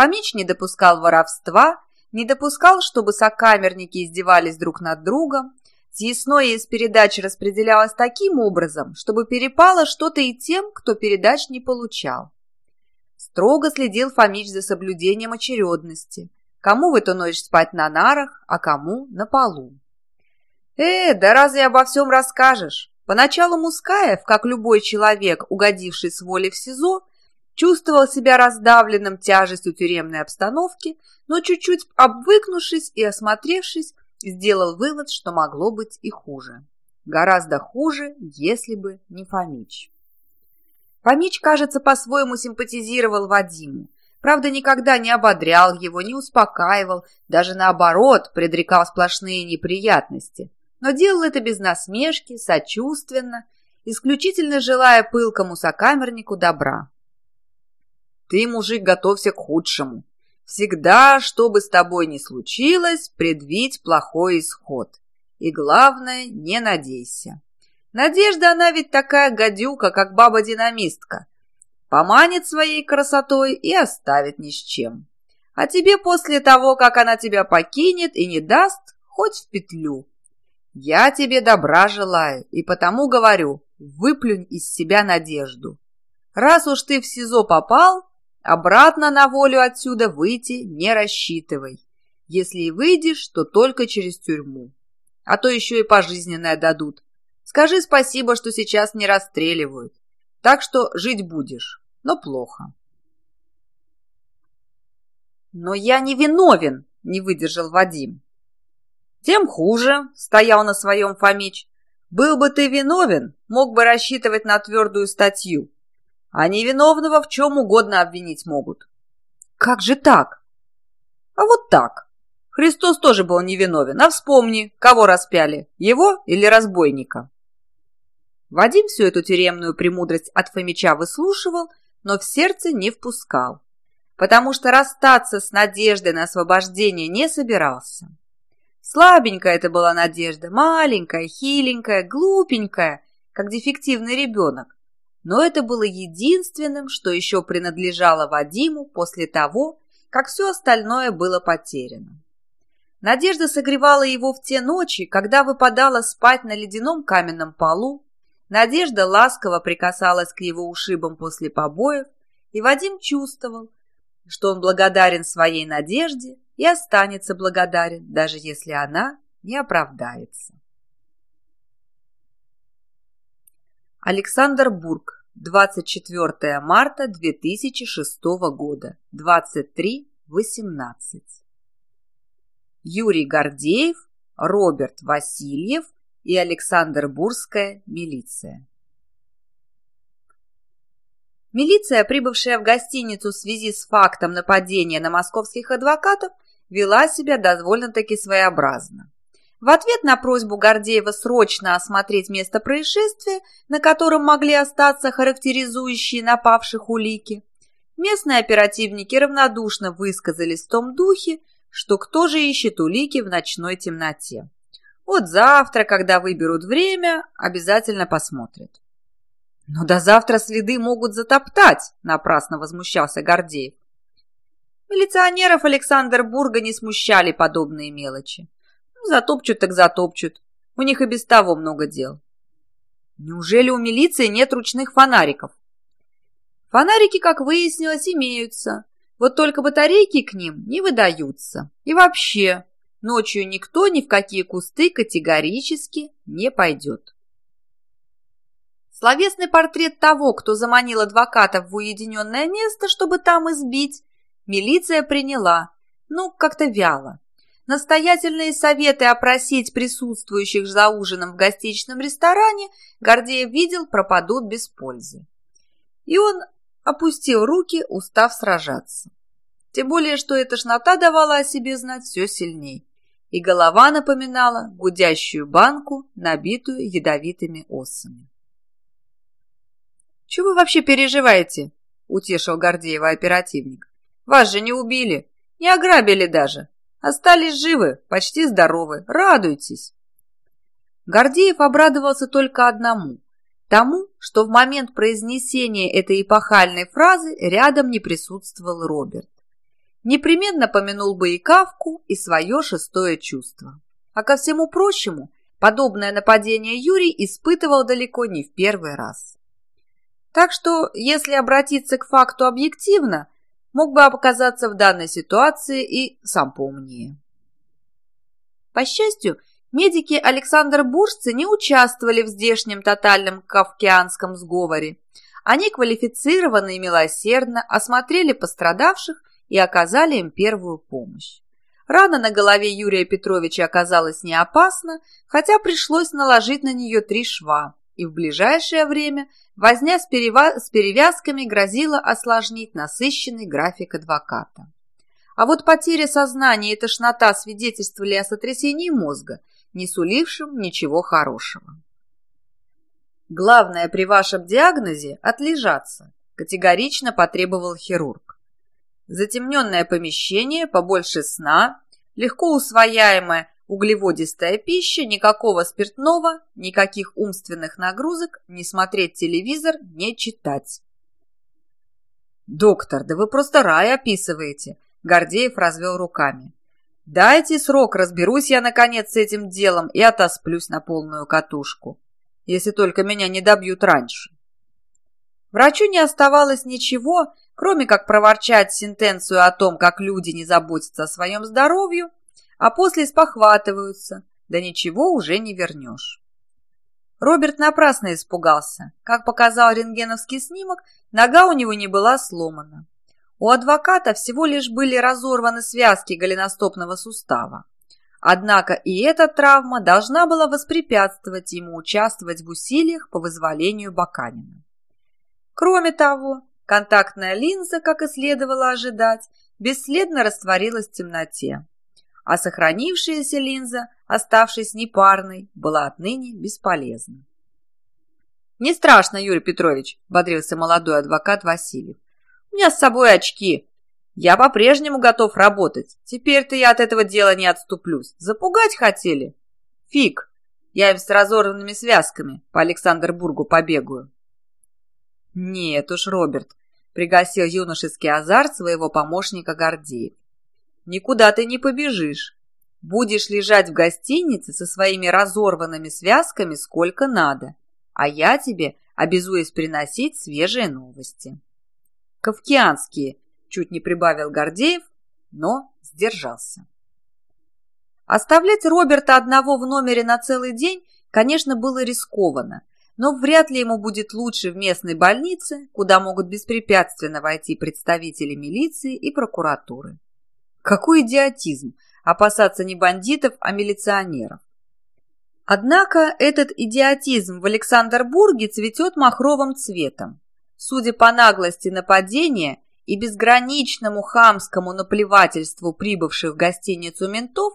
Фомич не допускал воровства, не допускал, чтобы сокамерники издевались друг над другом. Съясное из передач распределялось таким образом, чтобы перепало что-то и тем, кто передач не получал. Строго следил Фомич за соблюдением очередности. Кому в эту ночь спать на нарах, а кому на полу. «Э, да разве обо всем расскажешь?» Поначалу Мускаев, как любой человек, угодивший с воли в СИЗО, чувствовал себя раздавленным тяжестью тюремной обстановки, но чуть-чуть обвыкнувшись и осмотревшись, сделал вывод, что могло быть и хуже. Гораздо хуже, если бы не Фомич. Фомич, кажется, по-своему симпатизировал Вадиму. Правда, никогда не ободрял его, не успокаивал, даже наоборот, предрекал сплошные неприятности. Но делал это без насмешки, сочувственно, исключительно желая пылкому сокамернику добра. «Ты, мужик, готовься к худшему. Всегда, что бы с тобой ни случилось, предвидь плохой исход. И главное, не надейся. Надежда, она ведь такая гадюка, как баба-динамистка. Поманит своей красотой и оставит ни с чем. А тебе после того, как она тебя покинет и не даст, хоть в петлю. Я тебе добра желаю, и потому говорю, выплюнь из себя надежду. Раз уж ты в СИЗО попал, обратно на волю отсюда выйти не рассчитывай. Если и выйдешь, то только через тюрьму. А то еще и пожизненное дадут. Скажи спасибо, что сейчас не расстреливают. Так что жить будешь, но плохо. «Но я не виновен!» – не выдержал Вадим. «Тем хуже», – стоял на своем Фомич. «Был бы ты виновен, мог бы рассчитывать на твердую статью. А невиновного в чем угодно обвинить могут». «Как же так?» «А вот так. Христос тоже был невиновен. А вспомни, кого распяли, его или разбойника?» Вадим всю эту тюремную премудрость от Фомича выслушивал, но в сердце не впускал, потому что расстаться с надеждой на освобождение не собирался. Слабенькая это была надежда, маленькая, хиленькая, глупенькая, как дефективный ребенок. Но это было единственным, что еще принадлежало Вадиму после того, как все остальное было потеряно. Надежда согревала его в те ночи, когда выпадала спать на ледяном каменном полу, Надежда ласково прикасалась к его ушибам после побоев, и Вадим чувствовал, что он благодарен своей надежде и останется благодарен, даже если она не оправдается. Александр Бург, 24 марта 2006 года, 23.18. Юрий Гордеев, Роберт Васильев – и Александр-Бурская милиция. Милиция, прибывшая в гостиницу в связи с фактом нападения на московских адвокатов, вела себя довольно-таки своеобразно. В ответ на просьбу Гордеева срочно осмотреть место происшествия, на котором могли остаться характеризующие напавших улики, местные оперативники равнодушно высказались в том духе, что кто же ищет улики в ночной темноте. Вот завтра, когда выберут время, обязательно посмотрят. Но до завтра следы могут затоптать, напрасно возмущался Гордеев. Милиционеров Александр Бурга не смущали подобные мелочи. Ну, затопчут так затопчут. У них и без того много дел. Неужели у милиции нет ручных фонариков? Фонарики, как выяснилось, имеются. Вот только батарейки к ним не выдаются. И вообще, Ночью никто ни в какие кусты категорически не пойдет. Словесный портрет того, кто заманил адвокатов в уединенное место, чтобы там избить, милиция приняла, ну, как-то вяло. Настоятельные советы опросить присутствующих за ужином в гостиничном ресторане Гордеев видел пропадут без пользы. И он опустил руки, устав сражаться. Тем более, что эта тошнота давала о себе знать все сильней и голова напоминала гудящую банку, набитую ядовитыми осами. «Чего вы вообще переживаете?» – утешил Гордеева оперативник. «Вас же не убили, не ограбили даже. Остались живы, почти здоровы. Радуйтесь!» Гордеев обрадовался только одному – тому, что в момент произнесения этой эпохальной фразы рядом не присутствовал Роберт. непременно помянул бы и Кавку, и свое шестое чувство. А ко всему прочему, подобное нападение Юрий испытывал далеко не в первый раз. Так что, если обратиться к факту объективно, мог бы оказаться в данной ситуации и сам поумнее. По счастью, медики Александр Буржцы не участвовали в здешнем тотальном кавкианском сговоре. Они квалифицированно и милосердно осмотрели пострадавших и оказали им первую помощь. Рана на голове Юрия Петровича оказалась не опасна, хотя пришлось наложить на нее три шва, и в ближайшее время возня с, с перевязками грозила осложнить насыщенный график адвоката. А вот потеря сознания и тошнота свидетельствовали о сотрясении мозга, не сулившем ничего хорошего. Главное при вашем диагнозе – отлежаться, категорично потребовал хирург. Затемненное помещение, побольше сна, легко усвояемая углеводистая пища, никакого спиртного, никаких умственных нагрузок, не смотреть телевизор, не читать. «Доктор, да вы просто рай описываете!» Гордеев развел руками. «Дайте срок, разберусь я, наконец, с этим делом и отосплюсь на полную катушку, если только меня не добьют раньше». Врачу не оставалось ничего, кроме как проворчать сентенцию о том, как люди не заботятся о своем здоровье, а после спохватываются, да ничего уже не вернешь. Роберт напрасно испугался. Как показал рентгеновский снимок, нога у него не была сломана. У адвоката всего лишь были разорваны связки голеностопного сустава. Однако и эта травма должна была воспрепятствовать ему участвовать в усилиях по вызволению Баканина. Кроме того, контактная линза, как и следовало ожидать, бесследно растворилась в темноте, а сохранившаяся линза, оставшись непарной, была отныне бесполезна. «Не страшно, Юрий Петрович», – бодрился молодой адвокат Васильев. У меня с собой очки. Я по-прежнему готов работать. Теперь-то я от этого дела не отступлюсь. Запугать хотели? Фиг. Я им с разорванными связками по Александрбургу побегаю. Нет уж, Роберт, пригасил юношеский азарт своего помощника Гордеев. Никуда ты не побежишь. Будешь лежать в гостинице со своими разорванными связками сколько надо, а я тебе обязуюсь приносить свежие новости. Кавкианские, чуть не прибавил Гордеев, но сдержался. Оставлять Роберта одного в номере на целый день, конечно, было рискованно, но вряд ли ему будет лучше в местной больнице, куда могут беспрепятственно войти представители милиции и прокуратуры. Какой идиотизм опасаться не бандитов, а милиционеров. Однако этот идиотизм в Александрбурге цветет махровым цветом. Судя по наглости нападения и безграничному хамскому наплевательству прибывших в гостиницу ментов,